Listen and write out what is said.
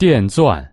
电钻。